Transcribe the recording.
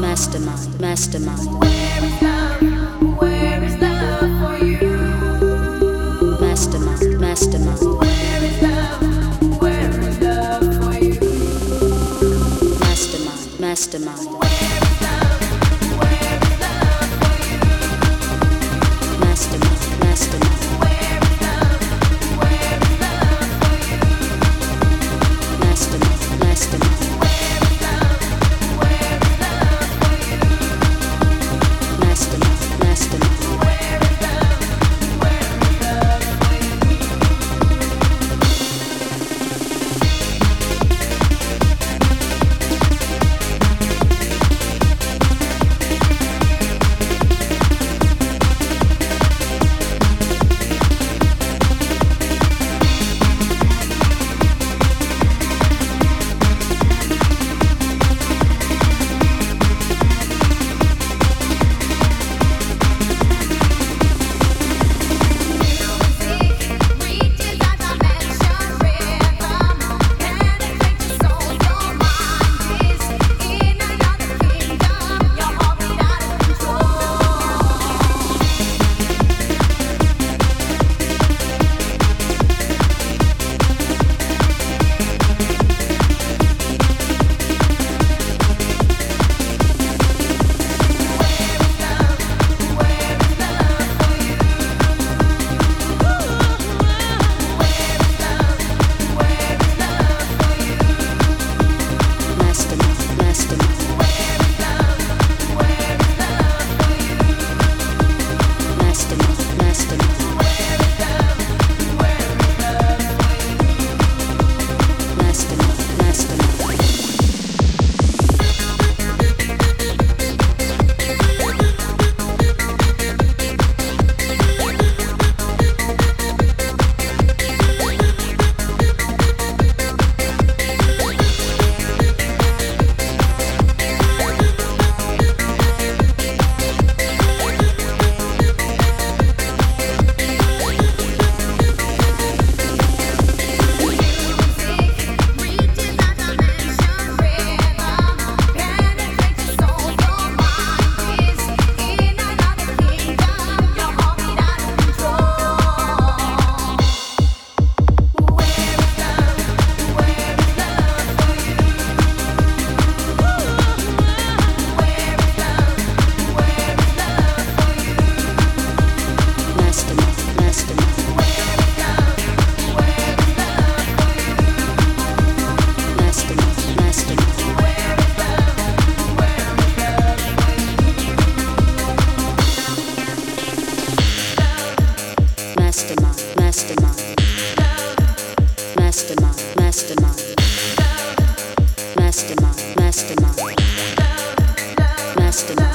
mastermind, mastermind. Where is love? Where is love for you? Mastermind, mastermind. Where is love? Where is love for you? Mastermind, mastermind. Mastermind. Mastermind. Mastermind. Mastermind. Mastermind. Mastermind.